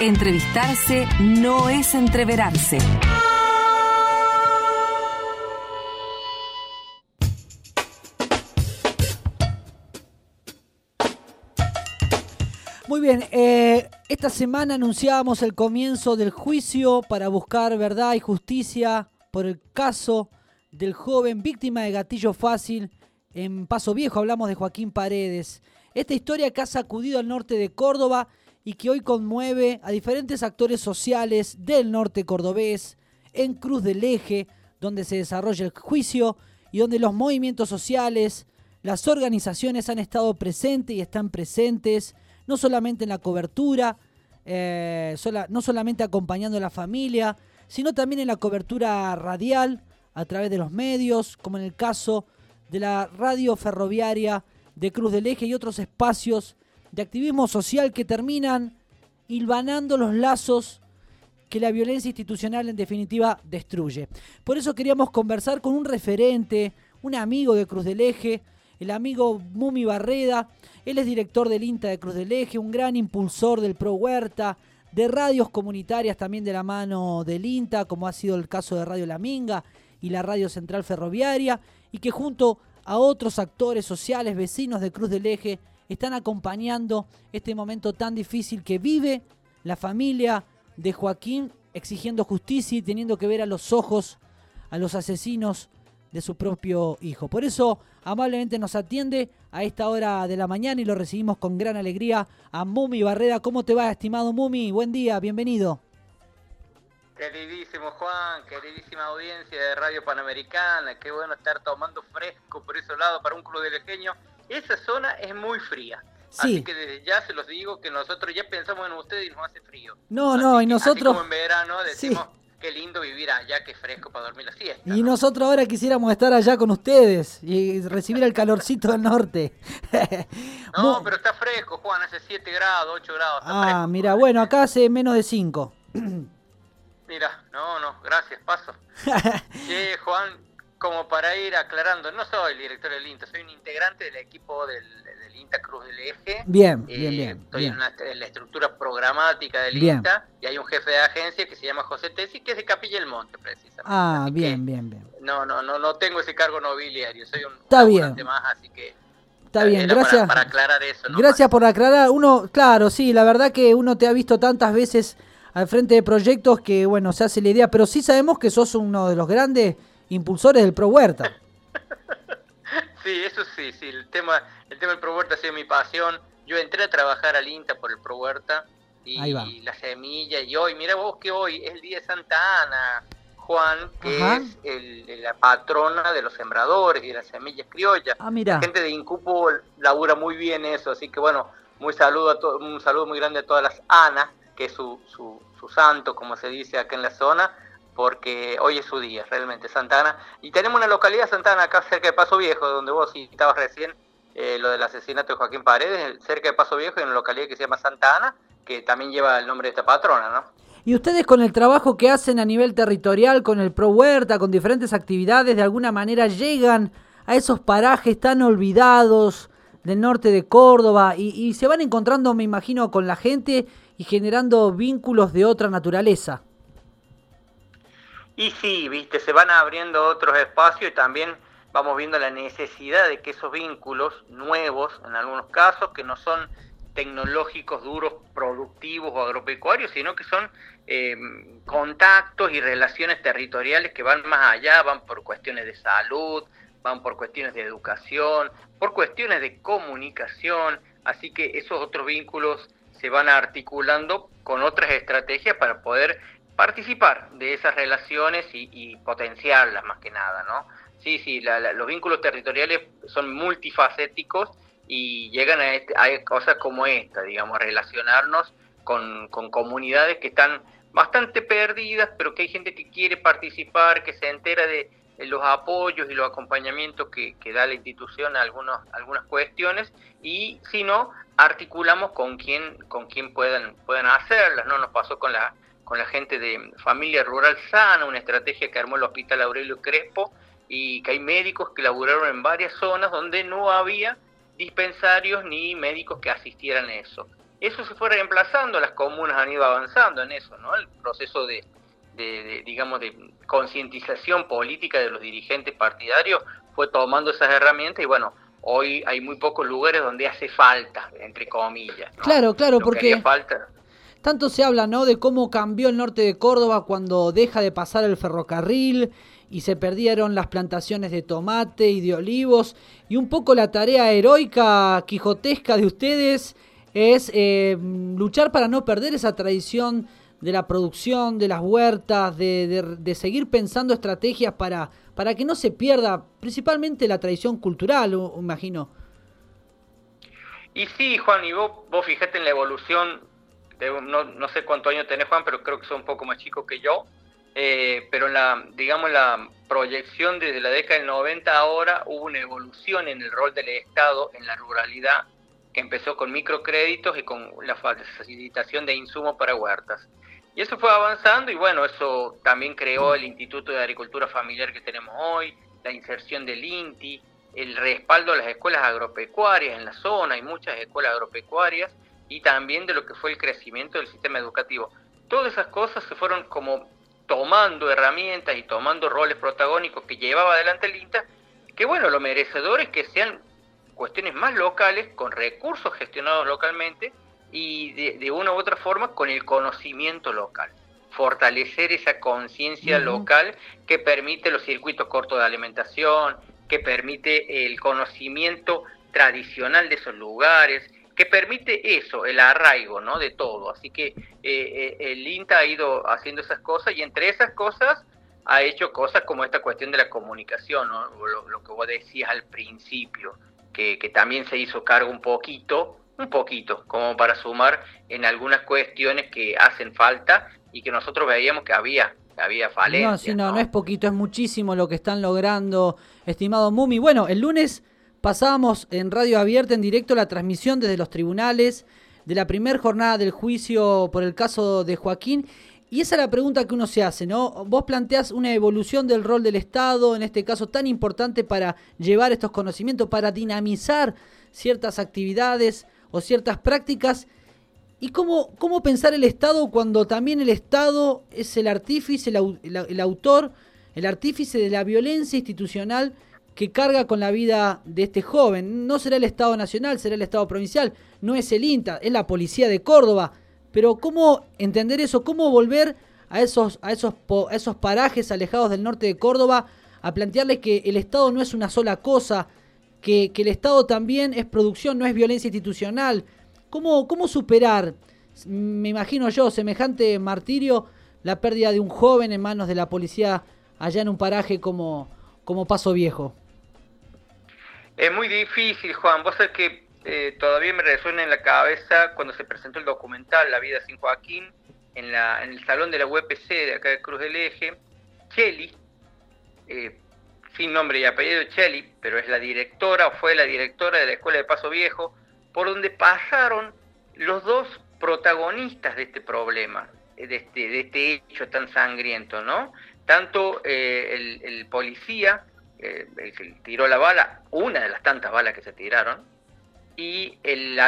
Entrevistarse no es entreverarse. Muy bien, eh, esta semana anunciábamos el comienzo del juicio para buscar verdad y justicia por el caso del joven víctima de gatillo fácil en Paso Viejo. Hablamos de Joaquín Paredes. Esta historia que ha sacudido al norte de Córdoba y que hoy conmueve a diferentes actores sociales del norte cordobés, en Cruz del Eje, donde se desarrolla el juicio y donde los movimientos sociales, las organizaciones han estado presentes y están presentes, no solamente en la cobertura, eh, no solamente acompañando a la familia, sino también en la cobertura radial a través de los medios, como en el caso de la radio ferroviaria de Cruz del Eje y otros espacios de activismo social que terminan hilvanando los lazos que la violencia institucional en definitiva destruye. Por eso queríamos conversar con un referente, un amigo de Cruz del Eje, el amigo Mumi Barreda. Él es director del INTA de Cruz del Eje, un gran impulsor del Pro Huerta, de radios comunitarias también de la mano del INTA, como ha sido el caso de Radio La Minga y la Radio Central Ferroviaria, y que junto a otros actores sociales, vecinos de Cruz del Eje, están acompañando este momento tan difícil que vive la familia de Joaquín, exigiendo justicia y teniendo que ver a los ojos a los asesinos de su propio hijo. Por eso amablemente nos atiende a esta hora de la mañana y lo recibimos con gran alegría a Mumi Barreda. ¿Cómo te va, estimado Mumi? Buen día, bienvenido. Queridísimo Juan, queridísima audiencia de Radio Panamericana, qué bueno estar tomando fresco por ese lado para un club de lejeño. Esa zona es muy fría. Así que desde ya se los digo que nosotros ya pensamos en ustedes y nos hace frío. No, no, y nosotros... como en verano decimos, qué lindo vivir allá, qué fresco para dormir la siesta. Y nosotros ahora quisiéramos estar allá con ustedes y recibir el calorcito del norte. no, pero está fresco, Juan, hace 7 grados, 8 grados. ah, mira, bueno, acá hace menos de 5. Mira, no, no, gracias, paso. che, Juan, como para ir aclarando, no soy el director del INTA, soy un integrante del equipo del, INTA Cruz del Eje. Bien, eh, bien, bien. Estoy En, la estructura programática del INTA y hay un jefe de agencia que se llama José Tessi, que es de Capilla del Monte, precisamente. Ah, bien, bien, bien. No, no, no, no tengo ese cargo nobiliario, soy un Está bien. más, así que... Está bien, gracias. Para, aclarar eso. Gracias por aclarar. Uno, claro, sí, la verdad que uno te ha visto tantas veces al frente de proyectos que, bueno, se hace la idea, pero sí sabemos que sos uno de los grandes impulsores del Pro Huerta. sí, eso sí, sí, el tema, el tema del Pro Huerta ha sido mi pasión. Yo entré a trabajar al INTA por el Pro Huerta y, la semilla, y hoy, mira vos que hoy es el día de Santa Ana, Juan, que es la patrona de los sembradores y de las semillas criollas. Ah, mira. La gente de Incupo labura muy bien eso, así que bueno, muy saludo a un saludo muy grande a todas las Anas que es su, su, santo, como se dice acá en la zona, porque hoy es su día, realmente, Santana. Y tenemos una localidad, Santana, acá cerca de Paso Viejo, donde vos citabas recién eh, lo del asesinato de Joaquín Paredes, cerca de Paso Viejo, en una localidad que se llama Santa Ana, que también lleva el nombre de esta patrona, ¿no? Y ustedes con el trabajo que hacen a nivel territorial, con el Pro Huerta, con diferentes actividades, de alguna manera llegan a esos parajes tan olvidados del norte de Córdoba y se van encontrando, me imagino, con la gente y generando vínculos de otra naturaleza. Y sí, viste, se van abriendo otros espacios y también vamos viendo la necesidad de que esos vínculos nuevos, en algunos casos, que no son tecnológicos duros, productivos o agropecuarios, sino que son eh, contactos y relaciones territoriales que van más allá, van por cuestiones de salud, van por cuestiones de educación, por cuestiones de comunicación, así que esos otros vínculos se van articulando con otras estrategias para poder participar de esas relaciones y, potenciarlas más que nada, ¿no? Sí, sí, los vínculos territoriales son multifacéticos y llegan a, este, a cosas como esta, digamos, relacionarnos con, comunidades que están bastante perdidas, pero que hay gente que quiere participar, que se entera de, los apoyos y los acompañamientos que, que da la institución a algunos, algunas cuestiones y si no, articulamos con quien, con quien puedan, puedan hacerlas, ¿no? Nos pasó con la, con la gente de Familia Rural Sana, una estrategia que armó el Hospital Aurelio Crespo, y que hay médicos que laburaron en varias zonas donde no había dispensarios ni médicos que asistieran a eso. eso se fue reemplazando, las comunas han ido avanzando en eso, ¿no? El proceso de, de, digamos, de concientización política de los dirigentes partidarios fue tomando esas herramientas y bueno, hoy hay muy pocos lugares donde hace falta, entre comillas. Claro, claro, porque falta... tanto se habla, ¿no? De cómo cambió el norte de Córdoba cuando deja de pasar el ferrocarril y se perdieron las plantaciones de tomate y de olivos y un poco la tarea heroica quijotesca de ustedes es eh, luchar para no perder esa tradición de la producción, de las huertas, de, seguir pensando estrategias para, para que no se pierda principalmente la tradición cultural, imagino. Y sí, Juan, y vos, vos fijate en la evolución, no, no sé cuántos años tenés, Juan, pero creo que sos un poco más chico que yo, eh, pero la, digamos, la proyección desde la década del 90 ahora hubo una evolución en el rol del Estado en la ruralidad que empezó con microcréditos y con la facilitación de insumos para huertas. Y eso fue avanzando y bueno, eso también creó el Instituto de Agricultura Familiar que tenemos hoy, la inserción del INTI, el respaldo a las escuelas agropecuarias en la zona, hay muchas escuelas agropecuarias, y también de lo que fue el crecimiento del sistema educativo. Todas esas cosas se fueron como tomando herramientas y tomando roles protagónicos que llevaba adelante el INTA, que bueno, lo merecedor es que sean cuestiones más locales, con recursos gestionados localmente y de, una u otra forma con el conocimiento local. Fortalecer esa conciencia local que permite los circuitos cortos de alimentación, que permite el conocimiento tradicional de esos lugares, que permite eso, el arraigo ¿no? de todo. Así que eh, eh, el INTA ha ido haciendo esas cosas y entre esas cosas ha hecho cosas como esta cuestión de la comunicación, lo, lo, que vos decías al principio, que, también se hizo cargo un poquito, un poquito, como para sumar en algunas cuestiones que hacen falta y que nosotros veíamos que había, había falencias. No, no, no, es poquito, es muchísimo lo que están logrando, estimado Mumi. Bueno, el lunes pasábamos en Radio Abierta en directo la transmisión desde los tribunales de la primera jornada del juicio por el caso de Joaquín y esa es la pregunta que uno se hace, ¿no? Vos planteás una evolución del rol del Estado, en este caso tan importante para llevar estos conocimientos, para dinamizar ciertas actividades o ciertas prácticas. ¿Y cómo, cómo pensar el Estado cuando también el Estado es el artífice, el, autor, el artífice de la violencia institucional que carga con la vida de este joven? No será el Estado Nacional, será el Estado Provincial, no es el INTA, es la Policía de Córdoba pero ¿cómo entender eso? ¿Cómo volver a esos, a esos, esos parajes alejados del norte de Córdoba a plantearles que el Estado no es una sola cosa, que, el Estado también es producción, no es violencia institucional? ¿Cómo, ¿Cómo superar, me imagino yo, semejante martirio, la pérdida de un joven en manos de la policía allá en un paraje como, como Paso Viejo? Es muy difícil, Juan. Vos sabés que eh, todavía me resuena en la cabeza cuando se presentó el documental La vida sin Joaquín en, la, en el salón de la UPC de acá de Cruz del Eje. Cheli, eh, sin nombre y apellido Cheli, pero es la directora o fue la directora de la Escuela de Paso Viejo, por donde pasaron los dos protagonistas de este problema, de este, de este hecho tan sangriento, ¿no? Tanto eh, el, policía, el que tiró la bala, una de las tantas balas que se tiraron, y el,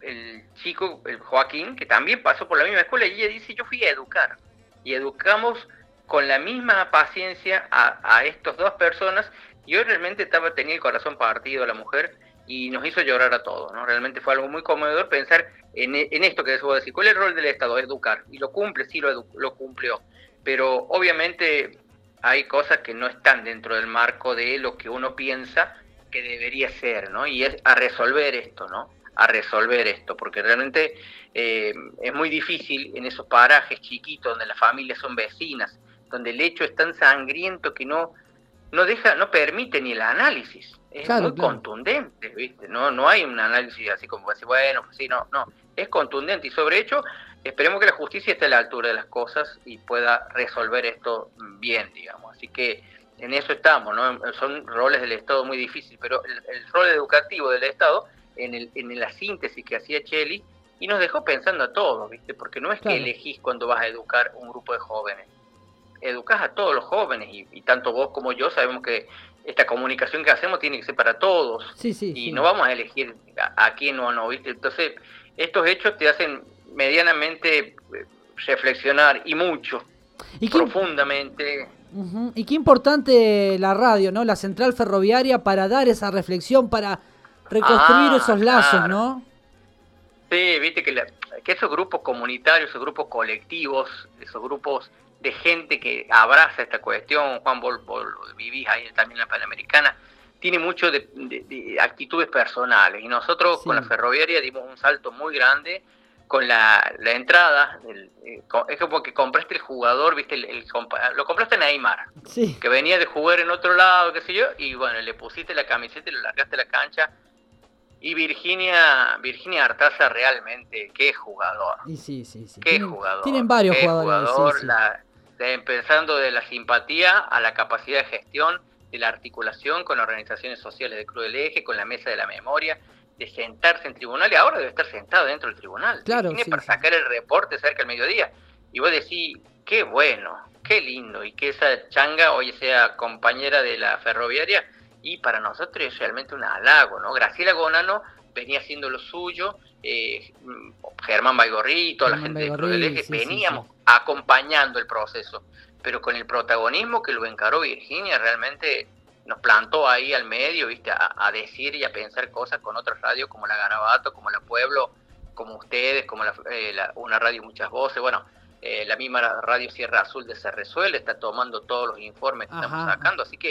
el, chico, el Joaquín, que también pasó por la misma escuela, y ella dice, yo fui a educar. Y educamos con la misma paciencia a, a estos dos personas, y hoy realmente estaba, tenía el corazón partido la mujer, y nos hizo llorar a todos, ¿no? Realmente fue algo muy conmovedor pensar en, esto que debo decir, ¿cuál es el rol del Estado? Educar, y lo cumple, sí lo, lo cumplió, pero obviamente hay cosas que no están dentro del marco de lo que uno piensa que debería ser, ¿no? Y es a resolver esto, ¿no? A resolver esto, porque realmente eh, es muy difícil en esos parajes chiquitos donde las familias son vecinas, donde el hecho es tan sangriento que no, no deja, no permite ni el análisis. Es muy contundente, ¿viste? No, no hay un análisis así como así, bueno, pues sí, no, no. Es contundente y sobre hecho esperemos que la justicia esté a la altura de las cosas y pueda resolver esto bien, digamos. Así que en eso estamos, ¿no? Son roles del Estado muy difíciles, pero el, rol educativo del Estado, en, el, en la síntesis que hacía Cheli, y nos dejó pensando a todos, ¿viste? Porque no es que elegís cuando vas a educar un grupo de jóvenes, educás a todos los jóvenes, y, tanto vos como yo sabemos que esta comunicación que hacemos tiene que ser para todos, sí, sí, y no vamos a elegir a, quién o no, ¿viste? Entonces, estos hechos te hacen medianamente eh, reflexionar y mucho, ¿Y profundamente. Y qué importante la radio, ¿no? La central ferroviaria para dar esa reflexión, para reconstruir ah, esos lazos, ¿no? Sí, viste que, que esos grupos comunitarios, esos grupos colectivos, esos grupos de gente que abraza esta cuestión, Juan, vos, vivís ahí también en la Panamericana, tiene mucho de, actitudes personales. Y nosotros con la ferroviaria dimos un salto muy grande con la, entrada. Eh, es como que compraste el jugador, viste, el, lo compraste en Neymar, que venía de jugar en otro lado, qué sé yo, y bueno, le pusiste la camiseta y le largaste la cancha. Y Virginia, Virginia Artaza realmente, qué jugador. sí, sí, sí. Qué jugador. Tienen varios jugadores. empezando de la simpatía a la capacidad de gestión de la articulación con organizaciones sociales del Club del Eje, con la Mesa de la Memoria, de sentarse en tribunal y ahora debe estar sentado dentro del tribunal. Claro, Tiene para sacar el reporte cerca del mediodía. Y vos decís, qué bueno, qué lindo, y que esa changa hoy sea compañera de la ferroviaria, y para nosotros es realmente un halago, ¿no? Graciela Gonano venía haciendo lo suyo, eh, Germán Baigorrito, la gente Eje, veníamos acompañando el proceso pero con el protagonismo que lo encaró Virginia, realmente nos plantó ahí al medio, viste, a, decir y a pensar cosas con otras radios como la Garabato, como la Pueblo, como ustedes, como eh, una radio muchas voces, bueno, eh, la misma radio Sierra Azul de Se Resuelve está tomando todos los informes que estamos sacando, así que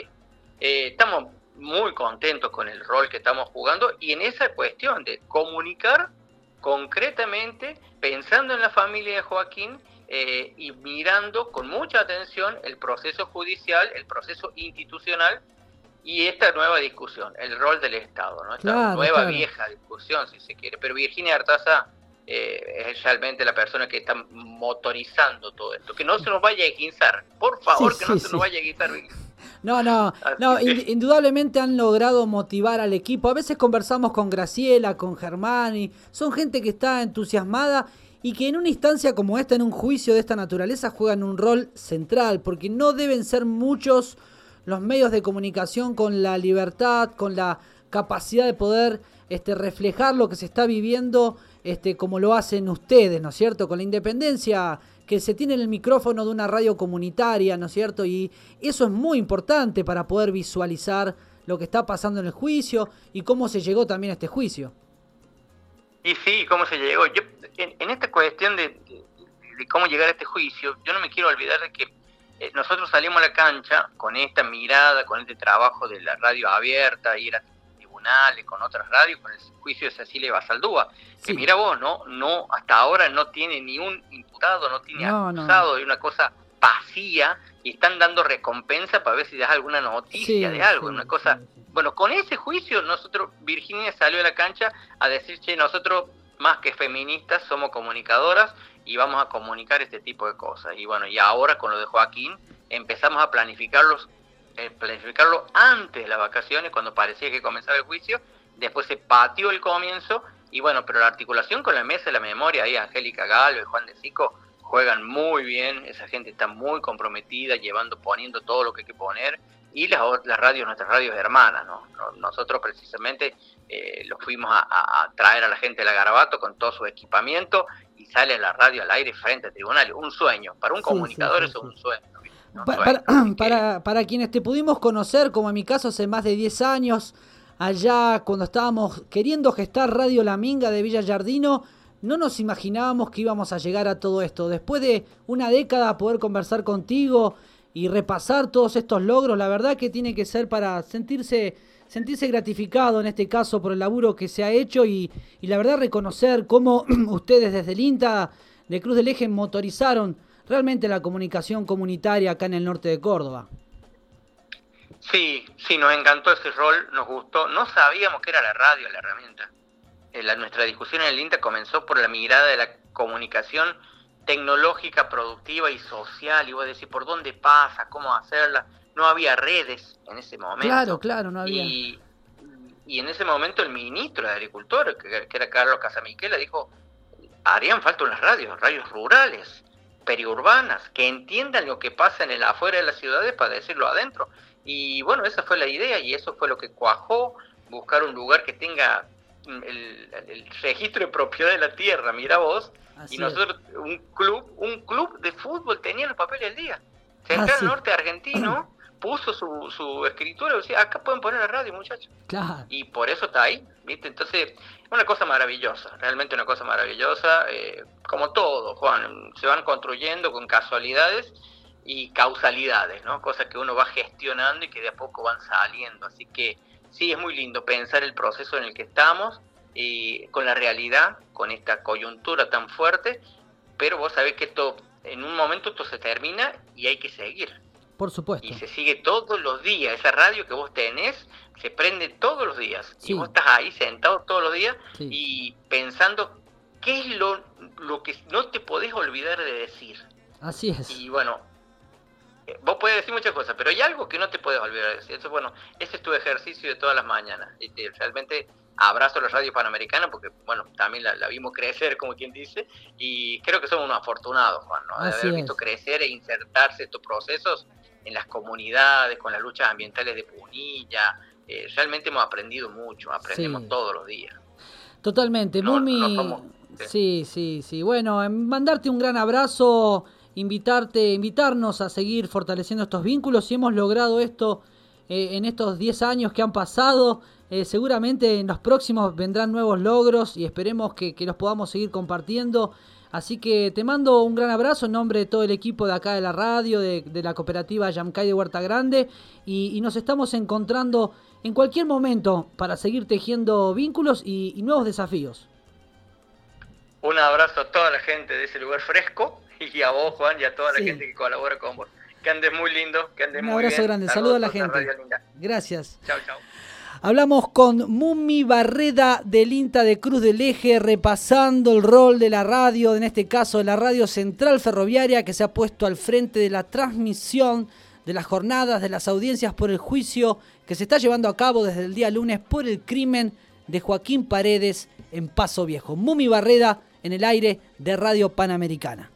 eh, estamos muy contentos con el rol que estamos jugando y en esa cuestión de comunicar concretamente, pensando en la familia de Joaquín eh, y mirando con mucha atención el proceso judicial, el proceso institucional y esta nueva discusión, el rol del Estado, ¿no? esta nueva vieja discusión, si se quiere. Pero Virginia Artaza eh, es realmente la persona que está motorizando todo esto. Que no se nos vaya a guinzar, por favor, que no se nos vaya a guinzar. No, no, no, indudablemente han logrado motivar al equipo. A veces conversamos con Graciela, con Germán, y son gente que está entusiasmada y que en una instancia como esta, en un juicio de esta naturaleza, juegan un rol central, porque no deben ser muchos los medios de comunicación con la libertad, con la capacidad de poder este, reflejar lo que se está viviendo este, como lo hacen ustedes, ¿no es cierto? Con la independencia que se tiene en el micrófono de una radio comunitaria, ¿no es cierto? Y eso es muy importante para poder visualizar lo que está pasando en el juicio y cómo se llegó también a este juicio. Y sí, cómo se llegó. Yo, en, esta cuestión de, cómo llegar a este juicio, yo no me quiero olvidar de que nosotros salimos a la cancha con esta mirada, con este trabajo de la radio abierta, ir a tribunales, con otras radios, con el juicio de Cecilia Basaldúa, que mira vos, no, no, hasta ahora no tiene ni un imputado, no tiene acusado, de una cosa vacía, y están dando recompensa para ver si das alguna noticia de algo, una cosa bueno, con ese juicio nosotros, Virginia salió a la cancha a decir, che, nosotros más que feministas somos comunicadoras y vamos a comunicar este tipo de cosas. Y bueno, y ahora con lo de Joaquín empezamos a planificarlos, eh, planificarlo antes de las vacaciones, cuando parecía que comenzaba el juicio, después se pateó el comienzo y bueno, pero la articulación con la mesa de la memoria, ahí Angélica Galo y Juan de Sico juegan muy bien, esa gente está muy comprometida, llevando, poniendo todo lo que hay que poner y las, las radios, nuestras radios hermanas, ¿no? Nosotros precisamente eh, los fuimos a, traer a la gente de la Garabato con todo su equipamiento y sale la radio al aire frente al tribunal. Un sueño, para un comunicador eso es un sueño. para, para, quienes te pudimos conocer, como en mi caso hace más de 10 años, allá cuando estábamos queriendo gestar Radio La Minga de Villa Yardino, no nos imaginábamos que íbamos a llegar a todo esto. Después de una década poder conversar contigo y repasar todos estos logros, la verdad que tiene que ser para sentirse, sentirse gratificado en este caso por el laburo que se ha hecho y, la verdad reconocer cómo ustedes desde el INTA de Cruz del Eje motorizaron realmente la comunicación comunitaria acá en el norte de Córdoba. Sí, sí, nos encantó ese rol, nos gustó. No sabíamos que era la radio la herramienta. Eh, la, nuestra discusión en el INTA comenzó por la mirada de la comunicación tecnológica, productiva y social, y voy a decir por dónde pasa, cómo hacerla. No había redes en ese momento. Claro, claro, no había. Y, en ese momento el ministro de Agricultura, que, era Carlos Casamiquela, dijo, harían falta unas radios, radios rurales, periurbanas, que entiendan lo que pasa en el afuera de las ciudades para decirlo adentro. Y bueno, esa fue la idea y eso fue lo que cuajó, buscar un lugar que tenga el, registro de propiedad de la tierra, mira vos, y nosotros, un club, un club de fútbol tenía los papeles del día. Central ah, Norte Argentino puso su, su escritura y decía, acá pueden poner la radio, muchachos. Y por eso está ahí, ¿viste? Entonces, una cosa maravillosa, realmente una cosa maravillosa, eh, como todo, Juan, se van construyendo con casualidades y causalidades, ¿no? Cosas que uno va gestionando y que de a poco van saliendo. Así que sí, es muy lindo pensar el proceso en el que estamos, y con la realidad, con esta coyuntura tan fuerte, pero vos sabés que esto, en un momento esto se termina y hay que seguir. Por supuesto. Y se sigue todos los días. Esa radio que vos tenés se prende todos los días. Y vos estás ahí sentado todos los días y pensando qué es lo, lo que no te podés olvidar de decir. Así es. Y bueno, vos puedes decir muchas cosas, pero hay algo que no te puedes olvidar. Eso, bueno, ese es tu ejercicio de todas las mañanas. Y realmente abrazo a la radio panamericana porque, bueno, también la, vimos crecer, como quien dice, y creo que somos unos afortunados, Juan, ¿no? de haber visto crecer e insertarse estos procesos en las comunidades, con las luchas ambientales de Punilla. Eh, realmente hemos aprendido mucho, aprendemos todos los días. Totalmente, Mumi. sí, sí, sí. Bueno, mandarte un gran abrazo, invitarte, invitarnos a seguir fortaleciendo estos vínculos. Si hemos logrado esto eh, en estos 10 años que han pasado, eh, seguramente en los próximos vendrán nuevos logros y esperemos que, los podamos seguir compartiendo. Así que te mando un gran abrazo en nombre de todo el equipo de acá de la radio, de, la cooperativa Yamcay de Huerta Grande y, nos estamos encontrando en cualquier momento para seguir tejiendo vínculos y, nuevos desafíos. Un abrazo a toda la gente de ese lugar fresco y a vos, Juan, y a toda la gente que colabora con vos. Que andes muy lindo, que andes muy bien. Un abrazo grande, saludos a la gente. Gracias. Chao, chao. Hablamos con Mumi Barreda del INTA de Cruz del Eje, repasando el rol de la radio, en este caso de la radio central ferroviaria, que se ha puesto al frente de la transmisión de las jornadas, de las audiencias por el juicio que se está llevando a cabo desde el día lunes por el crimen de Joaquín Paredes en Paso Viejo. Mumi Barreda en el aire de Radio Panamericana.